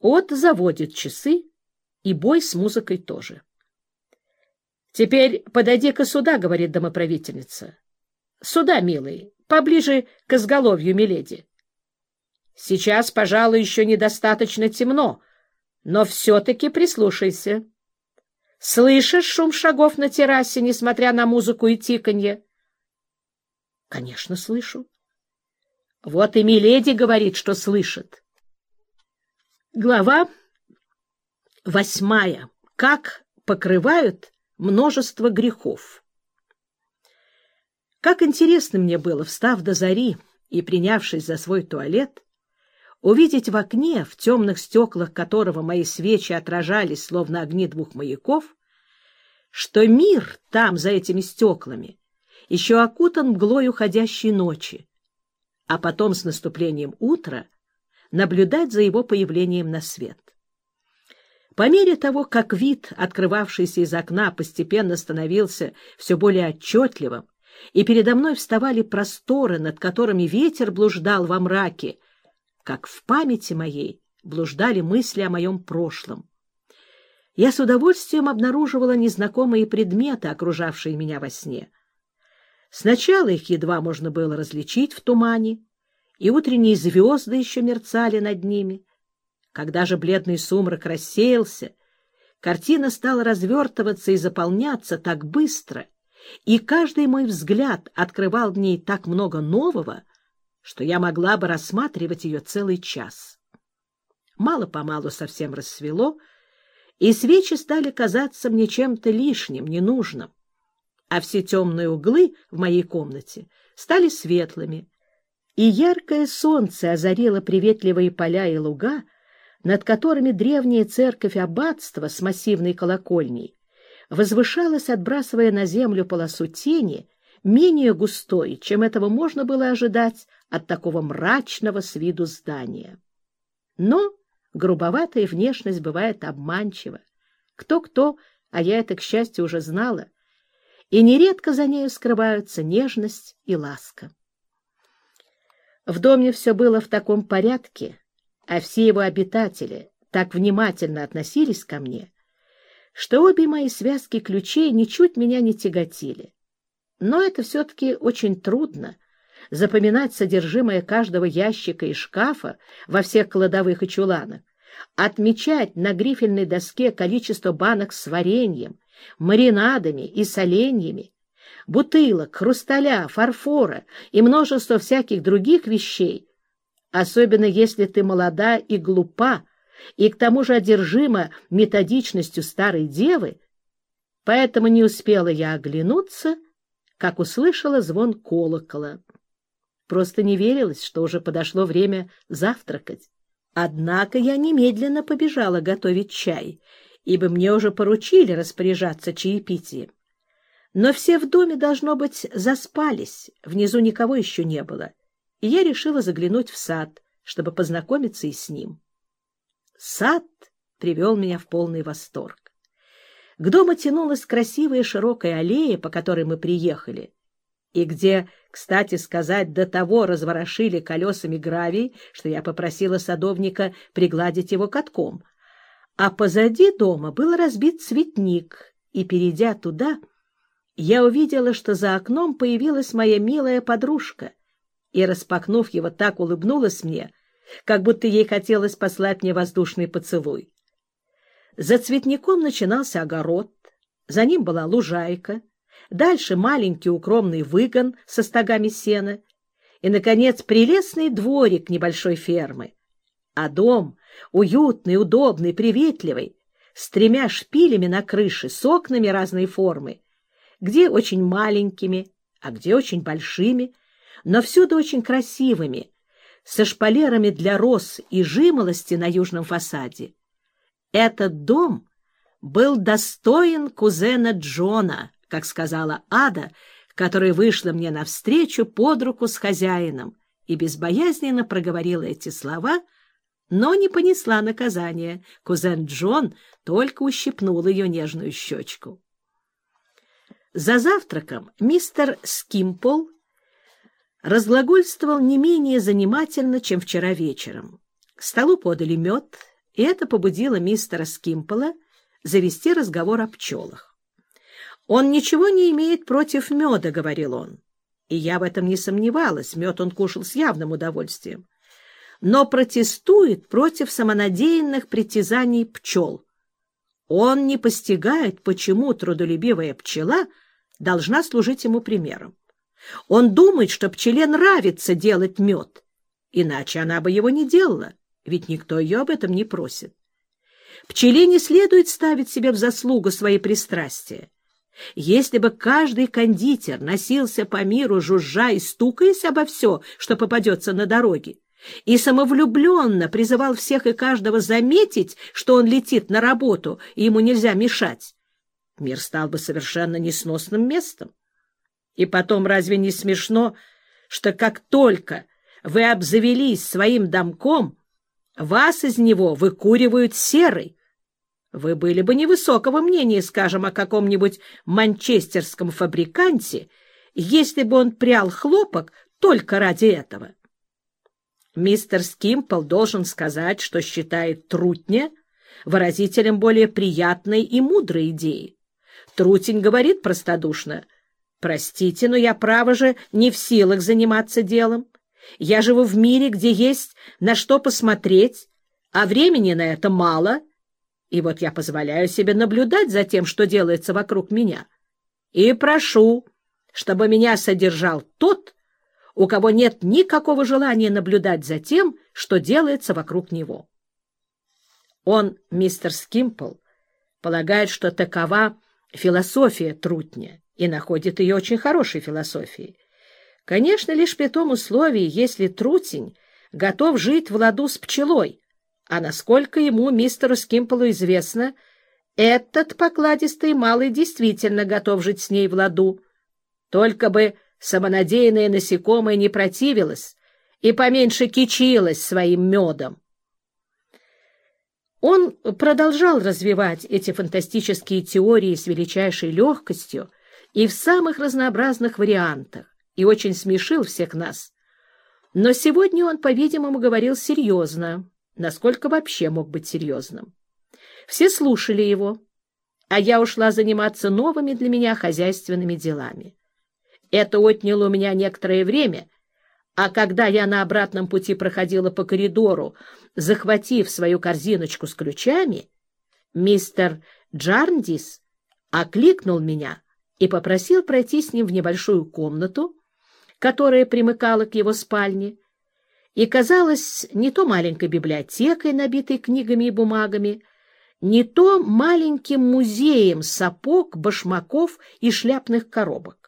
От заводит часы, и бой с музыкой тоже. — Теперь подойди-ка сюда, — говорит домоправительница. — Сюда, милый, поближе к изголовью, миледи. Сейчас, пожалуй, еще недостаточно темно, но все-таки прислушайся. Слышишь шум шагов на террасе, несмотря на музыку и тиканье? — Конечно, слышу. Вот и Миледи говорит, что слышит. Глава восьмая. Как покрывают множество грехов. Как интересно мне было, встав до зари и принявшись за свой туалет, увидеть в окне, в темных стеклах которого мои свечи отражались, словно огни двух маяков, что мир там, за этими стеклами, еще окутан мглой уходящей ночи, а потом с наступлением утра наблюдать за его появлением на свет. По мере того, как вид, открывавшийся из окна, постепенно становился все более отчетливым, и передо мной вставали просторы, над которыми ветер блуждал во мраке, как в памяти моей блуждали мысли о моем прошлом. Я с удовольствием обнаруживала незнакомые предметы, окружавшие меня во сне. Сначала их едва можно было различить в тумане, и утренние звезды еще мерцали над ними. Когда же бледный сумрак рассеялся, картина стала развертываться и заполняться так быстро, и каждый мой взгляд открывал в ней так много нового, что я могла бы рассматривать ее целый час. Мало-помалу совсем рассвело, и свечи стали казаться мне чем-то лишним, ненужным, а все темные углы в моей комнате стали светлыми, и яркое солнце озарило приветливые поля и луга, над которыми древняя церковь аббатства с массивной колокольней возвышалась, отбрасывая на землю полосу тени, менее густой, чем этого можно было ожидать от такого мрачного с виду здания. Но грубоватая внешность бывает обманчива. Кто-кто, а я это, к счастью, уже знала, и нередко за нею скрываются нежность и ласка. В доме все было в таком порядке, а все его обитатели так внимательно относились ко мне, что обе мои связки ключей ничуть меня не тяготили. Но это все-таки очень трудно — запоминать содержимое каждого ящика и шкафа во всех кладовых и чуланах, отмечать на грифельной доске количество банок с вареньем, маринадами и соленьями, бутылок, хрусталя, фарфора и множество всяких других вещей, особенно если ты молода и глупа, и к тому же одержима методичностью старой девы, поэтому не успела я оглянуться — как услышала звон колокола. Просто не верилось, что уже подошло время завтракать. Однако я немедленно побежала готовить чай, ибо мне уже поручили распоряжаться чаепитием. Но все в доме, должно быть, заспались, внизу никого еще не было, и я решила заглянуть в сад, чтобы познакомиться и с ним. Сад привел меня в полный восторг. К дому тянулась красивая широкая аллея, по которой мы приехали, и где, кстати сказать, до того разворошили колесами гравий, что я попросила садовника пригладить его катком. А позади дома был разбит цветник, и, перейдя туда, я увидела, что за окном появилась моя милая подружка, и, распахнув его, так улыбнулась мне, как будто ей хотелось послать мне воздушный поцелуй. За цветником начинался огород, за ним была лужайка, дальше маленький укромный выгон со стогами сена и, наконец, прелестный дворик небольшой фермы. А дом, уютный, удобный, приветливый, с тремя шпилями на крыше, с окнами разной формы, где очень маленькими, а где очень большими, но всюду очень красивыми, со шпалерами для роз и жимолости на южном фасаде. Этот дом был достоин кузена Джона, как сказала Ада, которая вышла мне навстречу под руку с хозяином и безбоязненно проговорила эти слова, но не понесла наказания. Кузен Джон только ущипнул ее нежную щечку. За завтраком мистер Скимпол разглагольствовал не менее занимательно, чем вчера вечером. К столу подали мед, и это побудило мистера Скимпола завести разговор о пчелах. «Он ничего не имеет против меда», — говорил он. И я в этом не сомневалась, мед он кушал с явным удовольствием. Но протестует против самонадеянных притязаний пчел. Он не постигает, почему трудолюбивая пчела должна служить ему примером. Он думает, что пчеле нравится делать мед, иначе она бы его не делала, ведь никто ее об этом не просит. Пчеле не следует ставить себе в заслугу свои пристрастия. Если бы каждый кондитер носился по миру, жужжа и стукаясь обо все, что попадется на дороге, и самовлюбленно призывал всех и каждого заметить, что он летит на работу, и ему нельзя мешать, мир стал бы совершенно несносным местом. И потом, разве не смешно, что как только вы обзавелись своим домком, вас из него выкуривают серой? Вы были бы невысокого мнения, скажем, о каком-нибудь манчестерском фабриканте, если бы он прял хлопок только ради этого. Мистер Скимпл должен сказать, что считает трутня выразителем более приятной и мудрой идеи. Трутень говорит простодушно — Простите, но я, право же, не в силах заниматься делом. Я живу в мире, где есть на что посмотреть, а времени на это мало. И вот я позволяю себе наблюдать за тем, что делается вокруг меня. И прошу, чтобы меня содержал тот, у кого нет никакого желания наблюдать за тем, что делается вокруг него. Он, мистер Скимпл, полагает, что такова философия трутня и находит ее очень хорошей философией. Конечно, лишь при том условии, если трутень готов жить в ладу с пчелой, а насколько ему, мистеру Скимполу, известно, этот покладистый малый действительно готов жить с ней в ладу. Только бы самонадеянное насекомое не противилось и поменьше кичилось своим медом. Он продолжал развивать эти фантастические теории с величайшей легкостью, и в самых разнообразных вариантах, и очень смешил всех нас. Но сегодня он, по-видимому, говорил серьезно, насколько вообще мог быть серьезным. Все слушали его, а я ушла заниматься новыми для меня хозяйственными делами. Это отняло у меня некоторое время, а когда я на обратном пути проходила по коридору, захватив свою корзиночку с ключами, мистер Джарндис окликнул меня — и попросил пройти с ним в небольшую комнату, которая примыкала к его спальне, и казалась не то маленькой библиотекой, набитой книгами и бумагами, не то маленьким музеем сапог, башмаков и шляпных коробок.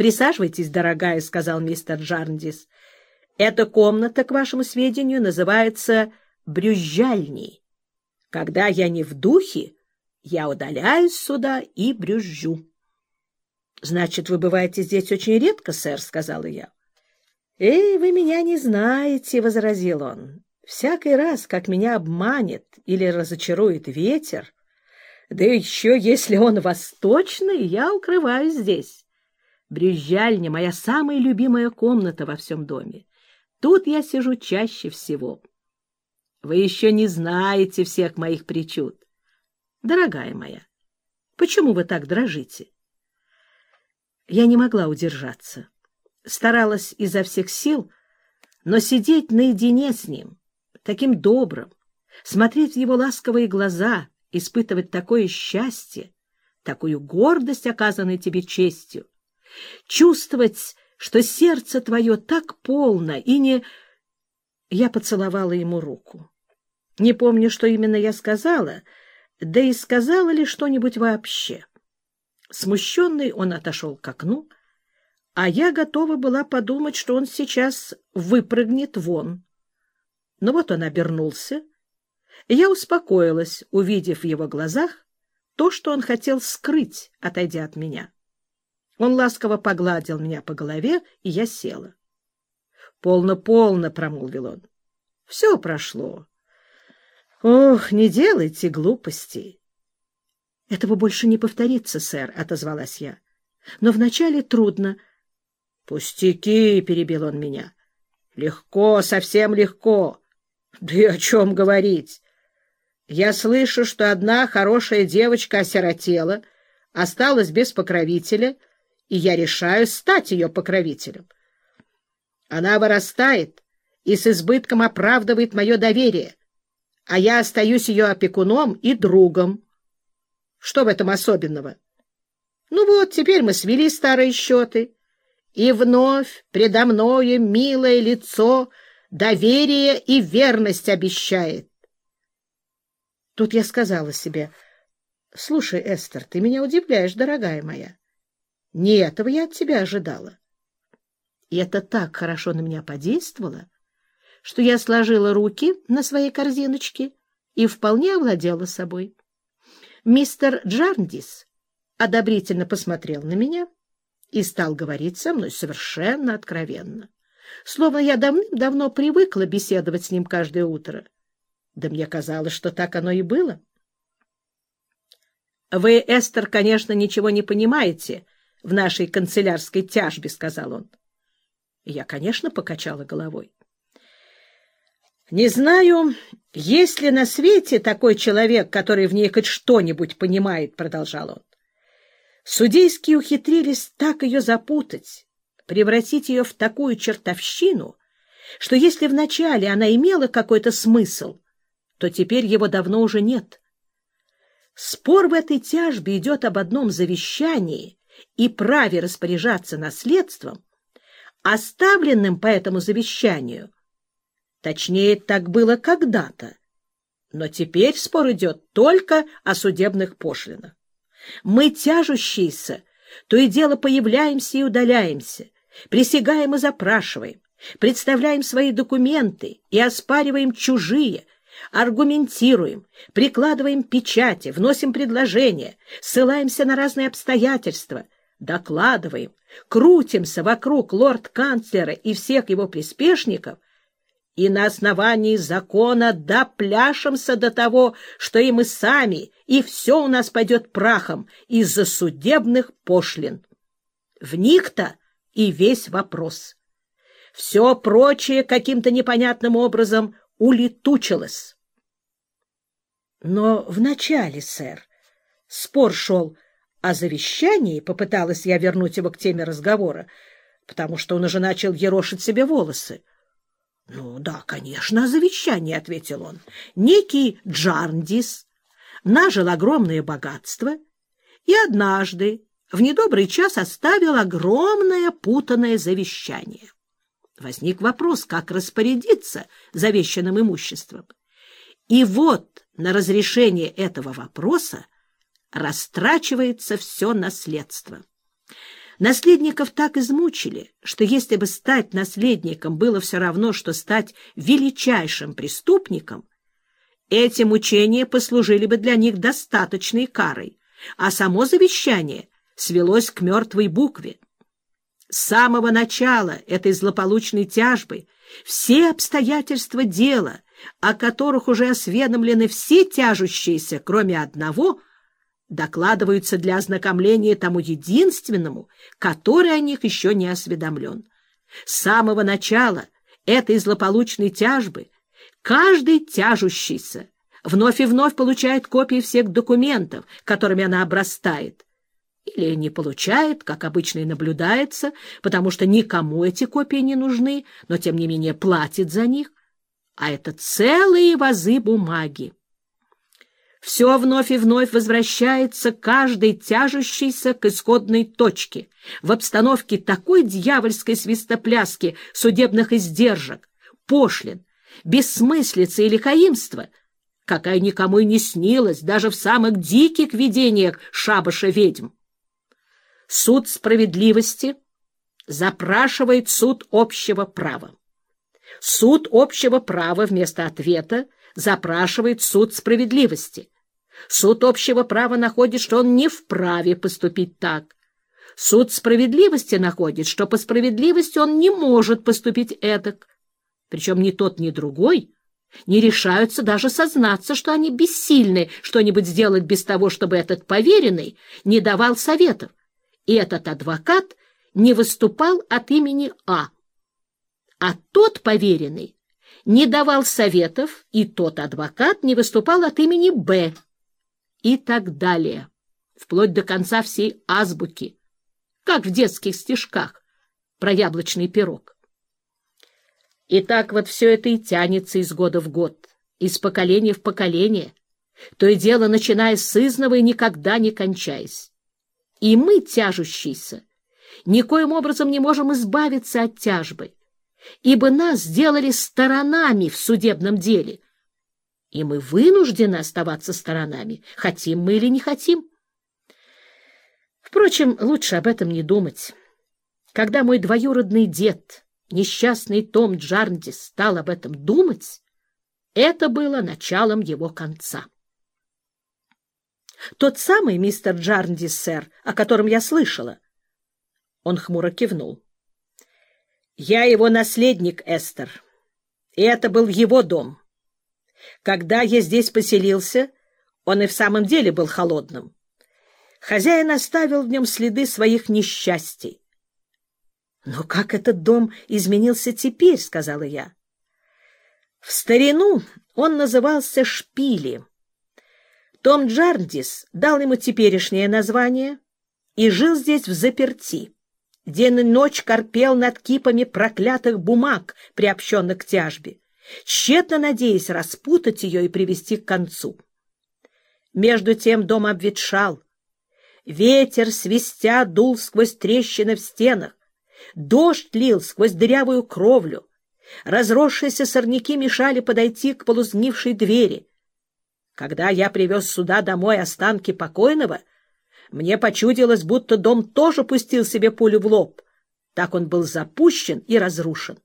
«Присаживайтесь, дорогая», — сказал мистер Джарндис. «Эта комната, к вашему сведению, называется брюзжальней. Когда я не в духе, я удаляюсь сюда и брюзжу. — Значит, вы бываете здесь очень редко, сэр, — сказала я. — Эй, вы меня не знаете, — возразил он. — Всякий раз, как меня обманет или разочарует ветер, да еще если он восточный, я укрываюсь здесь. Брюзжальня — моя самая любимая комната во всем доме. Тут я сижу чаще всего. Вы еще не знаете всех моих причуд. Дорогая моя, почему вы так дрожите? Я не могла удержаться. Старалась изо всех сил, но сидеть наедине с ним, таким добрым, смотреть в его ласковые глаза, испытывать такое счастье, такую гордость, оказанной тебе честью, чувствовать, что сердце твое так полно и не... Я поцеловала ему руку. Не помню, что именно я сказала — да и сказала ли что-нибудь вообще. Смущенный он отошел к окну, а я готова была подумать, что он сейчас выпрыгнет вон. Но вот он обернулся, я успокоилась, увидев в его глазах то, что он хотел скрыть, отойдя от меня. Он ласково погладил меня по голове, и я села. «Полно, полно», — промолвил он. «Все прошло. Ох, не делайте глупостей. Этого больше не повторится, сэр, отозвалась я. Но вначале трудно. Пустяки, перебил он меня. Легко, совсем легко. Да и о чем говорить? Я слышу, что одна хорошая девочка осиротела, осталась без покровителя, и я решаю стать ее покровителем. Она вырастает и с избытком оправдывает мое доверие, а я остаюсь ее опекуном и другом. Что в этом особенного? Ну вот, теперь мы свели старые счеты, и вновь предо мною милое лицо доверие и верность обещает. Тут я сказала себе, «Слушай, Эстер, ты меня удивляешь, дорогая моя. Не этого я от тебя ожидала». И это так хорошо на меня подействовало, что я сложила руки на своей корзиночке и вполне овладела собой. Мистер Джарндис одобрительно посмотрел на меня и стал говорить со мной совершенно откровенно. Словно я давным-давно привыкла беседовать с ним каждое утро. Да мне казалось, что так оно и было. — Вы, Эстер, конечно, ничего не понимаете в нашей канцелярской тяжбе, — сказал он. Я, конечно, покачала головой. — Не знаю, есть ли на свете такой человек, который в ней хоть что-нибудь понимает, — продолжал он. Судейские ухитрились так ее запутать, превратить ее в такую чертовщину, что если вначале она имела какой-то смысл, то теперь его давно уже нет. Спор в этой тяжбе идет об одном завещании и праве распоряжаться наследством, оставленным по этому завещанию. Точнее, так было когда-то. Но теперь спор идет только о судебных пошлинах. Мы тяжущиеся, то и дело появляемся и удаляемся, присягаем и запрашиваем, представляем свои документы и оспариваем чужие, аргументируем, прикладываем печати, вносим предложения, ссылаемся на разные обстоятельства, докладываем, крутимся вокруг лорд-канцлера и всех его приспешников и на основании закона допляшемся до того, что и мы сами, и все у нас пойдет прахом из-за судебных пошлин. В них-то и весь вопрос. Все прочее каким-то непонятным образом улетучилось. Но вначале, сэр, спор шел о завещании, попыталась я вернуть его к теме разговора, потому что он уже начал ерошить себе волосы. — Ну да, конечно, о завещании, — ответил он. Некий Джарндис нажил огромное богатство и однажды в недобрый час оставил огромное путанное завещание. Возник вопрос, как распорядиться завещанным имуществом. И вот на разрешение этого вопроса растрачивается все наследство. Наследников так измучили, что если бы стать наследником было все равно, что стать величайшим преступником, эти мучения послужили бы для них достаточной карой, а само завещание свелось к мертвой букве. С самого начала этой злополучной тяжбы все обстоятельства дела, о которых уже осведомлены все тяжущиеся, кроме одного, докладываются для ознакомления тому единственному, который о них еще не осведомлен. С самого начала этой злополучной тяжбы каждый тяжущийся вновь и вновь получает копии всех документов, которыми она обрастает, или не получает, как обычно и наблюдается, потому что никому эти копии не нужны, но тем не менее платит за них, а это целые вазы бумаги. Все вновь и вновь возвращается каждый тяжущийся к исходной точке в обстановке такой дьявольской свистопляски судебных издержек, пошлин, бессмыслицы или каимства — какая никому и не снилась даже в самых диких видениях шабаша ведьм. Суд справедливости запрашивает суд общего права. Суд общего права вместо ответа запрашивает суд справедливости. Суд общего права находит, что он не вправе поступить так. Суд справедливости находит, что по справедливости он не может поступить этак. Причем ни тот, ни другой не решаются даже сознаться, что они бессильны что-нибудь сделать без того, чтобы этот поверенный не давал советов и этот адвокат не выступал от имени А. А тот поверенный не давал советов, и тот адвокат не выступал от имени Б. И так далее, вплоть до конца всей азбуки, как в детских стишках про яблочный пирог. И так вот все это и тянется из года в год, из поколения в поколение, то и дело начиная с изного и никогда не кончаясь. И мы, тяжущиеся, никоим образом не можем избавиться от тяжбы, ибо нас сделали сторонами в судебном деле, и мы вынуждены оставаться сторонами, хотим мы или не хотим. Впрочем, лучше об этом не думать. Когда мой двоюродный дед, несчастный Том Джарндис, стал об этом думать, это было началом его конца. Тот самый мистер Джарндис, сэр, о котором я слышала. Он хмуро кивнул. Я его наследник, Эстер. И это был его дом. Когда я здесь поселился, он и в самом деле был холодным. Хозяин оставил в нем следы своих несчастий. — Но как этот дом изменился теперь? — сказала я. — В старину он назывался Шпили. Том Джардис дал ему теперешнее название и жил здесь в заперти день и ночь корпел над кипами проклятых бумаг, приобщенных к тяжбе, тщетно надеясь распутать ее и привести к концу. Между тем дом обветшал. Ветер, свистя, дул сквозь трещины в стенах. Дождь лил сквозь дырявую кровлю. Разросшиеся сорняки мешали подойти к полузгнившей двери. Когда я привез сюда домой останки покойного, мне почудилось, будто дом тоже пустил себе пулю в лоб. Так он был запущен и разрушен.